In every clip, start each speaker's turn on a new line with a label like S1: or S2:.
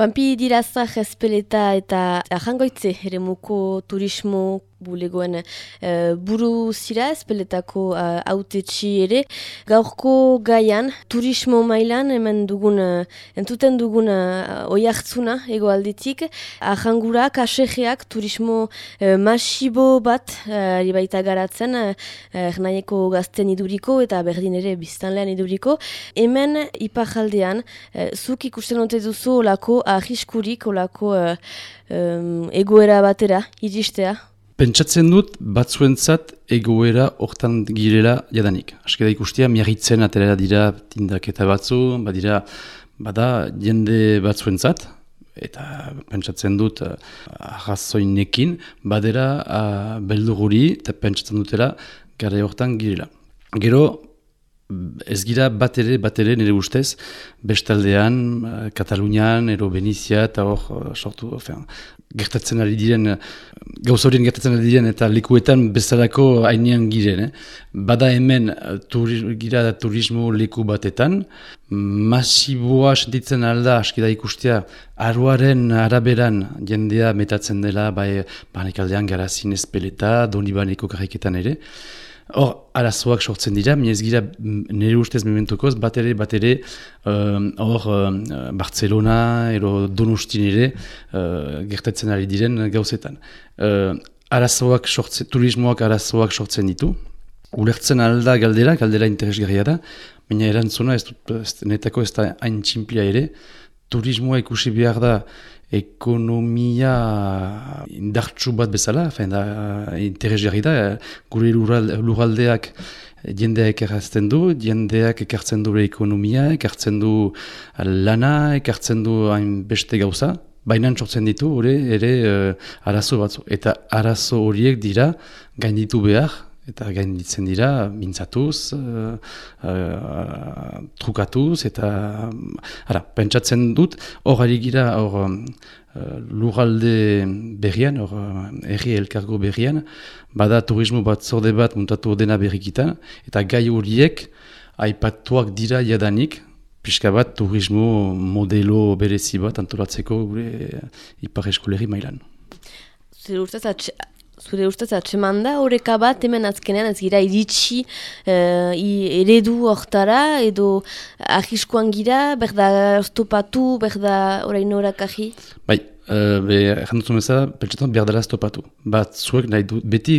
S1: Pampi diraza jezpeleta eta ahangoitze ere turismo bulegoen uh, buru zira ezpeletako uh, autetxi ere. Gaurko gaian turismo mailan hemen dugun, uh, entuten dugun uh, oiartzuna egoaldetik. Ahangura, kasegeak turismo uh, masibo bat uh, baita garatzen uh, gazten iduriko eta berdin ere biztanlean iduriko. Hemen ipajaldean, uh, zuk ikusten ote duzu olako ahiskurik, olako um, egoera batera, iristea?
S2: Pentsatzen dut batzuentzat egoera hortan girela jadanik. Aske da ikustia, miagitzen atera dira tindaketa batzu, badira, bada jende batzuentzat, eta pentsatzen dut uh, arrazoinekin, badera uh, belduguri, eta pentsatzen dutela gara hortan girela. Gero, ez gira bat ere, bat ere nire ustez, bestaldean, uh, Katalunian, ero Benizia, eta hor, uh, sortu, ofen, gertatzen ari diren, gauz horien gertatzen ari diren, eta likuetan bezalako hainean giren. Eh? Bada hemen, turi, gira turismo leku batetan, masiboa sentitzen alda, askida ikustea, aruaren araberan jendea metatzen dela, bai, banikaldean garazin espeleta, doni baneko karriketan ere, Hor, arazoak sortzen dira, mi ez gira nire ustez mementokoz, bat ere, bat ere, hor, Barcelona, ero Donostin ere, uh, gertatzen ari diren gauzetan. Uh, arazoak sortzen, turismoak arazoak sortzen ditu, ulertzen alda galdera, galdera interesgarria da, baina erantzuna, ez, ez, netako ez da hain tximplia ere, turismoa ikusi behar da, ekonomia indartsu bat bezala, fein da, interes jarri da, gure luraldeak jendeak ekartzen du, jendeak ekartzen du ekonomia, ekartzen du lana, ekartzen du hain beste gauza, baina sortzen ditu, ere, ere uh, arazo batzu. Eta arazo horiek dira, gainditu behar, eta gainditzen dira, mintzatuz, uh, uh, trukatuz, eta ara, pentsatzen dut, hor ari gira, hor uh, lugalde berrian, hor erri elkargo berrian, bada turismo bat zorde bat muntatu dena berrikitan, eta gai horiek aipatuak dira jadanik, pixka bat turismo modelo berezi bat antolatzeko gure ipar eskoleri mailan.
S1: Zer zure ustez atseman da, horreka bat hemen azkenean ez gira iritsi uh, eredu hortara edo ahiskoan gira, berda stopatu, berda orain horak ahi?
S2: Bai, uh, be, jandutzen bezala, pentsetan behar dela stopatu. Bat zuek nahi du, beti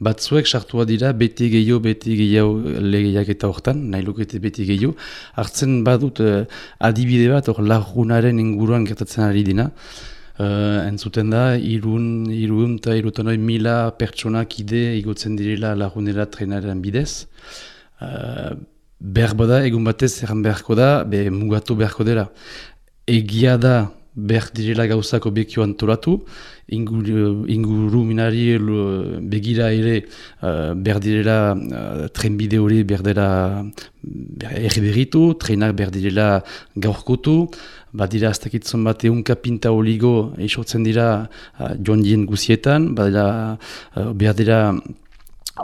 S2: bat zuek sartua dira, beti gehiago, beti gehiago legeiak eta hortan, nahi lukete beti gehiago. Hartzen badut uh, adibide bat, hor lagunaren inguruan gertatzen ari dina, Uh, entzuten da, irun, irun eta irutan mila pertsonak ide igotzen direla lagunera trenaren bidez. Uh, behar bada, egun batez erran beharko da, be, mugatu beharko dela. Egia da, behar direla gauzako bekio antolatu, inguru, minari begira ere uh, behar direla uh, trenbide hori behar dela erri berritu, trenak behar direla gaurkotu, badira aztekitzen bat eunka pinta oligo eisotzen dira uh, joan dien guzietan, badira uh, behar dira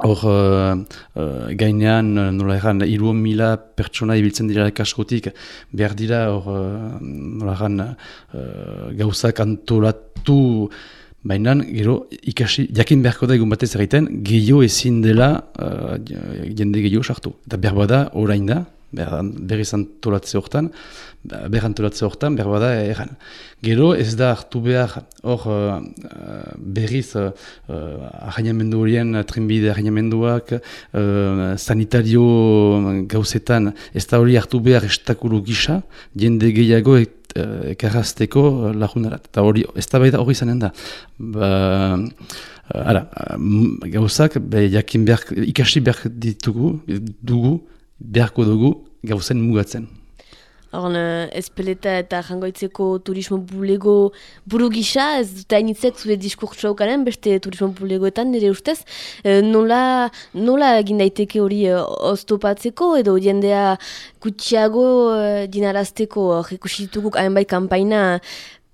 S2: hor uh, uh, gainean nola erran iruon mila pertsona ibiltzen dira kaskotik behar dira hor uh, nola erran uh, gauzak antolatu Baina, gero, ikasi, jakin beharko da egun batez egiten, gehiago ezin dela uh, jende gehiago sartu. Eta behar bada, orain da, berriz antolatze hortan, behar antolatze hortan, behar bada erran. Gero ez da hartu behar hor uh, berriz uh, arrainamendu horien, trenbide arrainamenduak, uh, sanitario gauzetan, ez da hori hartu behar estakulu gisa, jende gehiago ekarrazteko lagunarat. Eta hori, ez da baita hori zanen da. Ba, ara, gauzak, be, jakin behar, ikasi behar ditugu, dugu, beharko dugu gauzen mugatzen.
S1: Horren, ezpeleta eta jangoitzeko turismo bulego buru gisa, ez dut hainitzek zure diskurtsoa okaren, beste turismo bulegoetan nire ustez. E, nola, nola egin daiteke hori e, oztopatzeko edo jendea kutsiago e, dinarazteko rekusituguk hain bai kampaina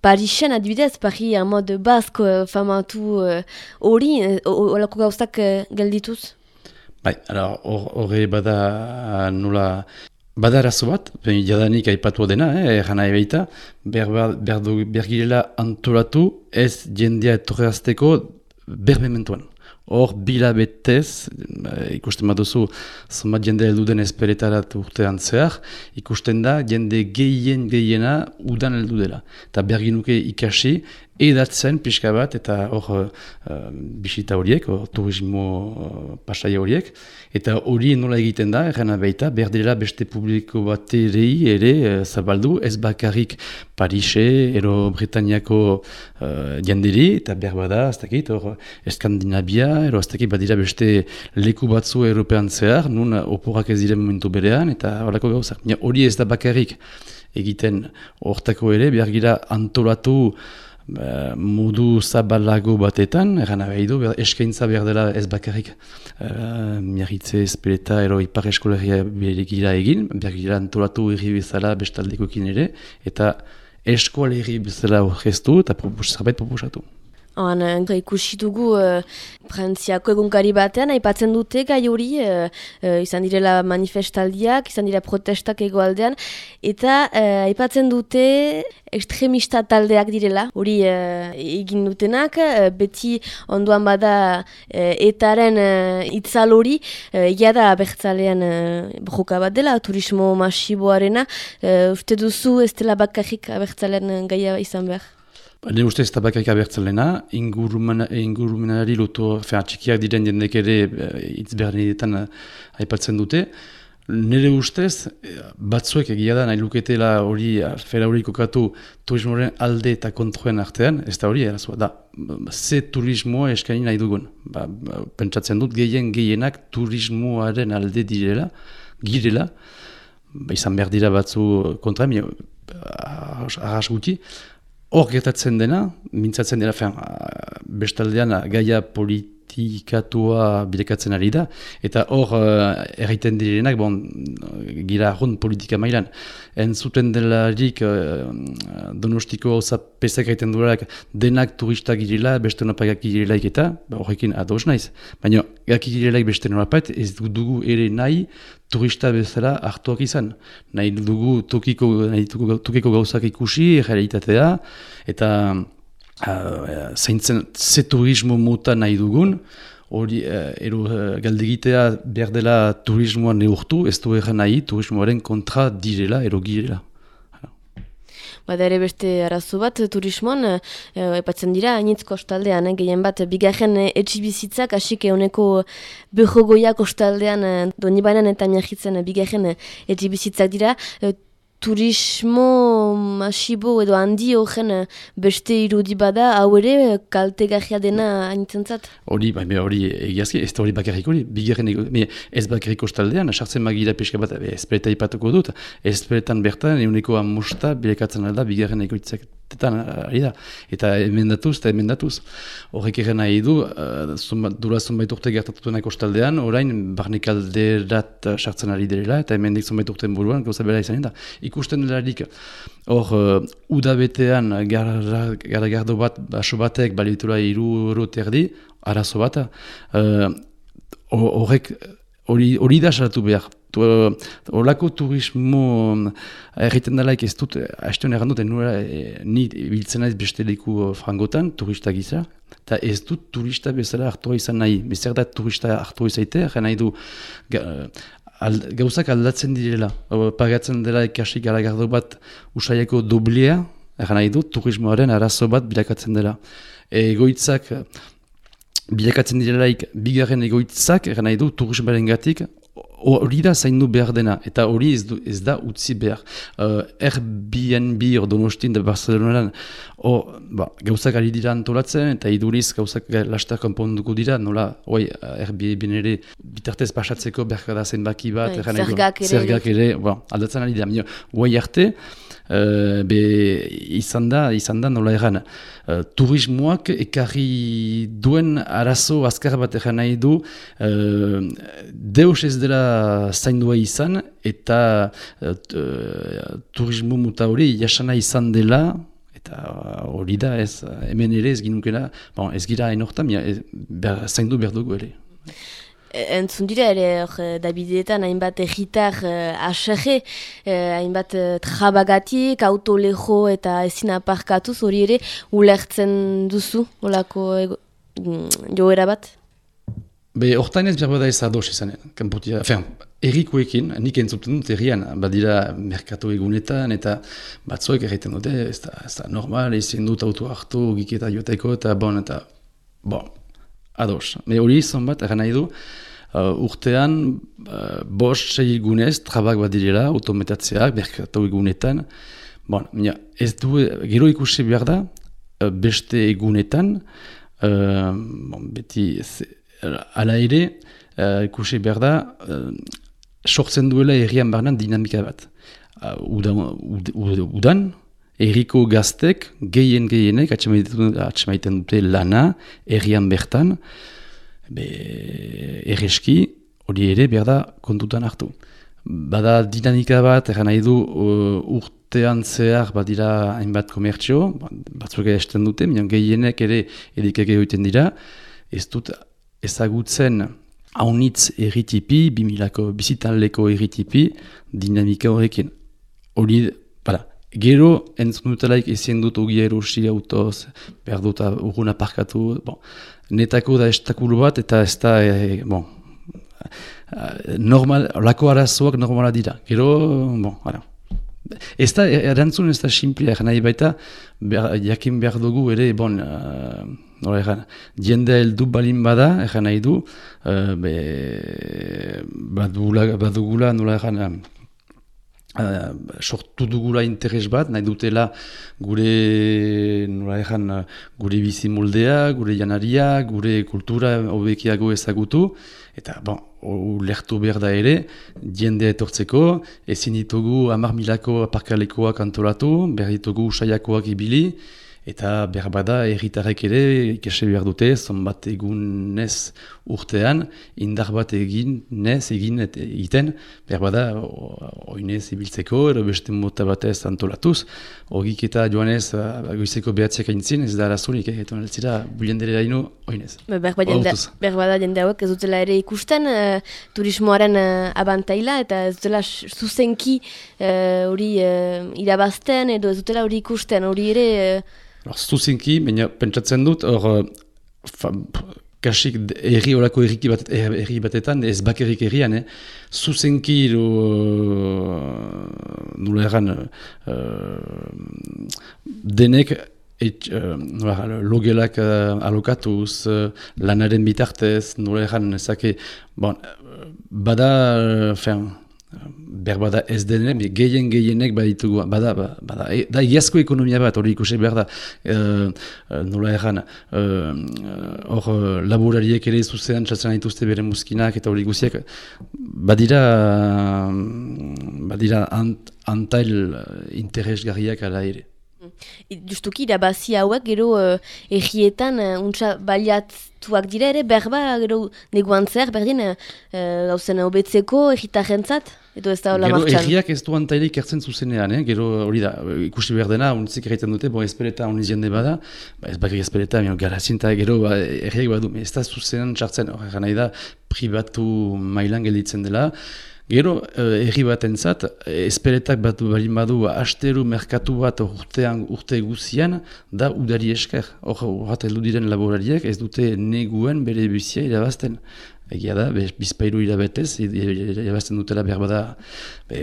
S1: Parisen adibidez, Pari mod basko famatu hori, olako gauzak geldituz?
S2: Bai, horre bada nula Bada arazo bat, jadanik aipatu dena, eh, nahi behita, behar, behar, antolatu ez jendea etorreazteko berbementuan. Hor, bila betez, ikusten baduzu, zonbat jende heldu den esperetarat urtean zehar, ikusten da, jende gehien gehiena udan heldu dela. Eta berginuke ikasi, edatzen pixka bat eta hor uh, bisita horiek, or, turismo uh, pasaia horiek, eta hori nola egiten da, errena baita, berdela beste publiko bat ere uh, zabaldu, ez bakarrik Parise, ero Britaniako uh, jandiri, eta behar bada, ez dakit, hor Eskandinabia, ero ez dakit badira beste leku batzu european zehar, nun oporak ez diren momentu berean, eta horako gauzak. Hori ez da bakarrik egiten. Hortako ere, behar gira antolatu modu zabalago batetan, eran du, eskaintza behar dela ez bakarrik uh, miarritze espeleta ero ipar eskolegia beregira egin, behar gira antolatu erri bezala bestaldeko ere, eta eskola erri bezala horreztu eta zerbait proposatu.
S1: Oan, uh, ikusi dugu uh, Frantziako egunkari batean, aipatzen dute gai hori, uh, uh, izan direla manifestaldiak, izan dira protestak egoaldean, eta uh, aipatzen dute ekstremista taldeak direla, hori uh, egin dutenak, uh, beti onduan bada uh, etaren uh, itzal hori, uh, egia da abertzalean uh, bat dela, turismo masiboarena, uh, uste duzu ez dela bakarrik abertzalean gaia izan behar?
S2: Ne uste ez tabakarik abertzen lehena, ingurumenari lotu, fea, txikiak diren jendek ere eh, hitz behar niretan eh, aipatzen dute. Nire ustez, eh, batzuek egia da nahi luketela hori, fera hori kokatu turismoaren alde eta kontroen artean, ez da hori, erazua, da, ze turismoa eskaini nahi dugun. Ba, ba, pentsatzen dut, gehien gehienak turismoaren alde direla, girela, ba, izan behar dira batzu kontra, arras guti, Hor gertatzen dena, mintzatzen dena, fean, bestaldean gaia politikatua bilekatzen ari da, eta hor uh, erraiten direnak, bon, gira ahon politika mailan, entzuten delarik uh, donostiko hauza pesak egiten duerak denak turistak girela, beste nopagak girelaik eta, ba, horrekin ados naiz. Baina, gaki girelaik beste nopagak ez dugu ere nahi turista bezala hartuak izan. Nahi dugu tokiko, nahi tokiko gauzak ikusi, realitatea, eta uh, zaintzen ze turismo muta nahi dugun, hori uh, ero uh, galdegitea behar dela turismoa neurtu, ez du erran nahi turismoaren kontra direla, ero girela.
S1: Bada ere beste arazo bat turismoan, e, epatzen dira, hainitz kostaldean, eh, gehien bat, bigarren etxibizitzak, hasik euneko behogoia kostaldean, e, doni bainan eta miahitzen bigarren etxibizitzak dira, turismo masibo edo handi horren eh, beste irudi bada, hau ere eh, kalte dena hainitzen zat?
S2: Hori, bai, hori egiazki, ez da hori bakarrik hori, bigarren ez bakarrik ostaldean, sartzen magira peska bat, ezpereta ipatuko dut, ezperetan bertan, euneko amusta, bilekatzen alda, bigarren egoitzak Tetan, ari da, eta emendatuz, eta emendatuz. Horrek egen nahi du, uh, zumba, dura zunbait urte gertatutuenak ostaldean, orain barnek alderat sartzen ari direla, eta emendik zunbait urtean buruan, gauza bera izan da. Ikusten delarik, hor, uh, udabetean gara gardo bat, baso batek, balitura iru euro terdi, arazo bat, uh, horrek, hori da saratu behar, Olako turismo egiten delaik ez dut, hasten egan dut, nura, e, ni biltzen naiz beste leku frangotan, turista gisa, eta ez dut turista bezala hartua izan nahi. Bezer da turista hartua izaite, egin nahi du gauzak aldatzen direla. Pagatzen dela ikasi garagardo bat usaiako doblea, egin nahi turismoaren arazo bat bilakatzen dela. Egoitzak, bilakatzen direlaik bigarren egoitzak, egin nahi du gatik, hori da zaindu behar dena, eta hori ez, ez da utzi behar. Uh, Airbnb hor donostin da Barcelonan, oh, ba, gauzak ari dira antolatzen, eta iduriz gauzak laster konponduko dira, nola, oi, Airbnb ere bitartez pasatzeko behar da zenbaki bat,
S1: bai, zergak ere, zergak
S2: ere, ba, aldatzen ari dira, oi arte, Uh, be izan da, izan da nola egan, uh, turismoak ekarri duen arazo azkar bat egan nahi du, uh, deus ez dela zaindua izan, eta uh, turismo muta hori jasana izan dela, eta hori da ez, hemen ere ez ginukela, bon, ez gira enorta, zaindu behar dugu ere.
S1: entzun dira ere, or, Davidetan hainbat egitar uh, aserre, hainbat uh, trabagatik, autolejo eta ezin aparkatuz hori ere ulertzen duzu, olako mm, joera bat?
S2: Be, hortain ez behar ez ados izanen, kanputia, fean, errikoekin, nik entzuten dut errian, badira merkatu egunetan, eta batzuek erraiten dute, ez da, ez da normal, ezin dut auto hartu, giketa joteko, eta bon, eta bon, ados. Me hori izan bat, erran nahi du, uh, urtean, uh, bos, sei egunez, trabak bat direla, autometatzeak, merkatu egunetan, bon, mia, ez du, gero ikusi behar da, uh, beste egunetan, uh, bon, beti, ala ere, uh, ikusi behar da, uh, sortzen duela errian barnan dinamika bat. Uh, udan, udan, Eriko gaztek, gehien gehienek, atxemaiten dute lana, errian bertan, be, erreski, hori ere, behar da, kontutan hartu. Bada dinamika bat, erran nahi du, uh, urtean zehar badira hainbat komertzio, batzuk esten dute, minon gehienek ere edikak egiten dira, ez dut ezagutzen haunitz erritipi, bimilako bizitanleko erritipi, dinamika horrekin. Hori, bada, Gero, entzun dutelaik ezin dut ugi erosi autoz, behar dut urgun aparkatu, bon. netako da estakulu bat, eta ez da, e, bon, normal, lako arazoak normala dira. Gero, bon, ara. Ez da, erantzun ez da simplia, nahi baita, behar, jakin behar dugu ere, bon, uh, nola egan, jende heldu balin bada, egan nahi du, uh, be, badugula, badugula nola egan, Uh, sortu dugula interes bat, nahi dutela gure nola ezan, gure bizi moldea, gure janaria, gure kultura hobekiago ezagutu, eta bon, lehtu behar da ere, jendea etortzeko, ezin ditugu amar milako aparkalekoak antolatu, behar ditugu usaiakoak ibili, Eta behar bada erritarek ere ikese behar dute, zonbat egunez urtean, indar bat egin, nez egin egiten, behar bada oinez ibiltzeko, ero beste mota batez antolatuz, hogik eta joanez goizeko behatziak aintzin, ez da arazunik, eh? eta neltzira buliendere dainu oinez.
S1: Behar bada jende hauek ez dutela ere ikusten, uh, turismoaren uh, abantaila, eta ez dutela zuzenki eh, hori uh, irabazten, edo ez dutela hori ikusten, hori ere...
S2: Zuzinki, baina pentsatzen dut, hor, kasik erri horako erriki bat, erri batetan, ez bakerik errian, eh? zuzenki, uh, nula erran, uh, denek, et, uh, logelak uh, alokatuz, uh, lanaren bitartez, nula erran, ezake, bon, bada, uh, berbada ez denen, gehien gehienek baditugu, bada, bada, e, da iazko ekonomia bat, hori ikusi behar da, e, e nola erran, e, hor e, laborariek ere zuzean txatzen dituzte bere muskinak eta hori guziak, badira, badira ant, antail interesgarriak ala ere.
S1: Justuki, irabazi hauek, gero uh, egietan, uh, untsa baliatuak dira ere, berba, gero neguan zer, berdin, uh, gauzen hobetzeko egitarrentzat, edo ez da hola
S2: martxan. Gero egiak ez du antailik ertzen zuzenean, eh? gero hori da, ikusi behar dena, untzik egiten dute, bo espereta honi jende bada, ba, ez bakrik espereta, mio, garazinta, gero ba, egiak badu, ez da zuzenean txartzen, hori nahi da, pribatu mailan gelditzen dela, Gero, eh, erri bat entzat, esperetak bat balin badu asteru merkatu bat urtean urte guzian, da udari esker. Hor, horret diren laborariak ez dute neguen bere bizia irabazten. Egia da, bizpairu irabetez, irabazten dutela behar bada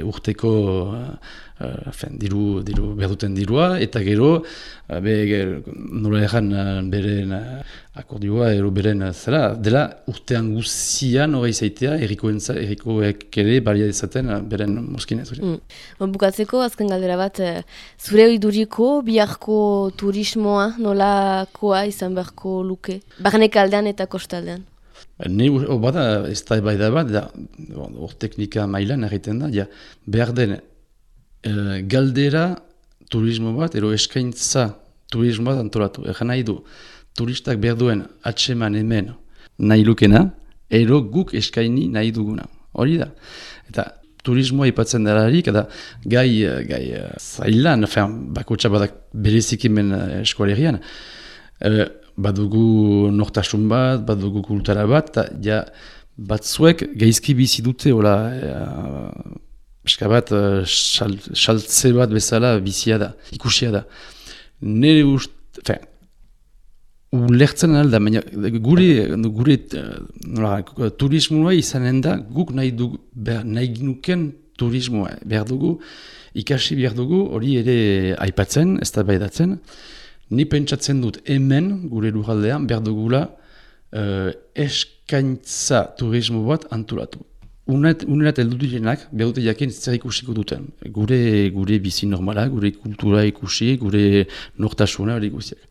S2: urteko uh, diru, diru, behar duten dirua, eta gero, uh, be, nola egan uh, beren uh, akordioa, ero beren zera, dela urtean guzian hori zaitea, errikoek ere balia dezaten beren moskinez. Mm.
S1: Bukatzeko, azken galdera bat, zure iduriko, biharko turismoa nolakoa izan beharko luke? Barnek aldean eta kostaldean?
S2: Ne, oh, bada, ez da bai da bat, da, hor teknika mailan egiten da, ja, behar den e, galdera turismo bat, ero eskaintza turismo bat antolatu. Egan nahi du, turistak behar duen atseman hemen nahi lukena, ero guk eskaini nahi duguna. Hori da. Eta turismoa ipatzen dararik, eta gai, gai zailan, bako txabadak berezikimen eskualerian, badugu nortasun bat, badugu kultura bat, eta ja batzuek gaizki bizi dute, hola, e, bat, saltze bat bezala bizia da, ikusia da. Nere ust, fe, ulertzen alda, baina gure, gure nola, turismoa izanen da, guk nahi, dugu, behar, nahi ginuken turismoa behar dugu, ikasi behar dugu, hori ere aipatzen, ez da baidatzen, ni pentsatzen dut hemen, gure lujaldean, behar dugula, uh, eskaintza turismo bat antolatu. Unet, unerat eldu direnak, behar dute jakin zer ikusiko duten. Gure, gure bizi normala, gure kultura ikusi, gure nortasuna, hori guztiak.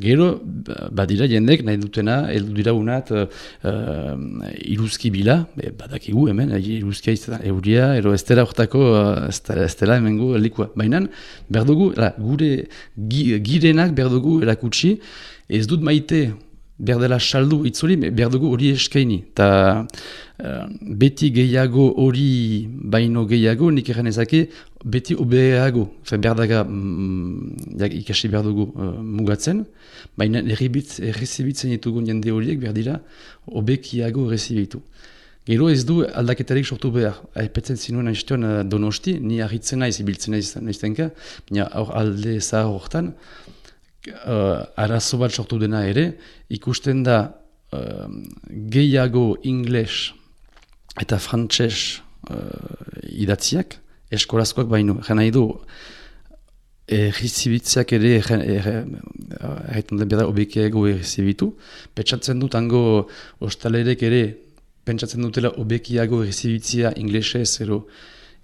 S2: Gero, ba, badira jendek nahi dutena, heldu dira unat uh, iruzki bila, e, badakigu hemen, iruzkia izan euria, ero ez dela ortako, ez dela hemen gu likua. Baina, berdugu, gure girenak berdugu erakutsi, ez dut maite berdela saldu itzuri, berdugu hori eskaini. Ta uh, beti gehiago hori baino gehiago, nik erren ezake, beti obeago. berdaga mm, ikasi berdugu uh, mugatzen, baina errezibitzen ditugu jende horiek berdira obekiago errezibitu. Gero ez du aldaketarik sortu behar. Aipetzen zinuen haiztean uh, donosti, ni ahitzen naiz, ibiltzen naiz, naiztenka, baina alde zahar horretan, uh, arazo bat sortu dena ere, ikusten da uh, gehiago ingles eta frantses uh, idatziak, eskolazkoak baino, jena du, errizibitziak ere, erretan den beda obekiago errizibitu, petsatzen dut hango ostalerek ere, pentsatzen dutela obekiago errizibitzia inglesez, ero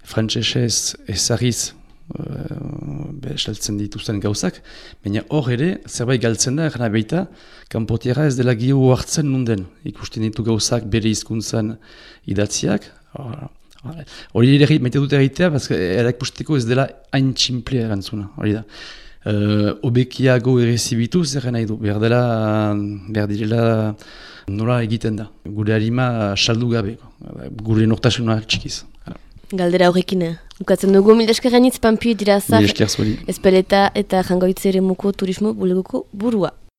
S2: frantsesez ezagiz uh, esaltzen dituzten gauzak, baina hor ere, zerbait galtzen da, erna baita, kanpotiara ez dela gio hartzen nunden, ikusten ditu gauzak bere hizkuntzan idatziak, hori ere maite dute egitea, erak pusteko ez dela hain tximplea erantzuna, hori da. Uh, obekiago errezibitu zer nahi du, behar dela, behar direla nola egiten da. Gure harima saldu gabe, gure nortasuna txikiz.
S1: Galdera horrekin, ukatzen dugu mil esker gainitz pampi dirazak,
S2: espeleta
S1: eta jangoitzere muko turismo buleguko burua.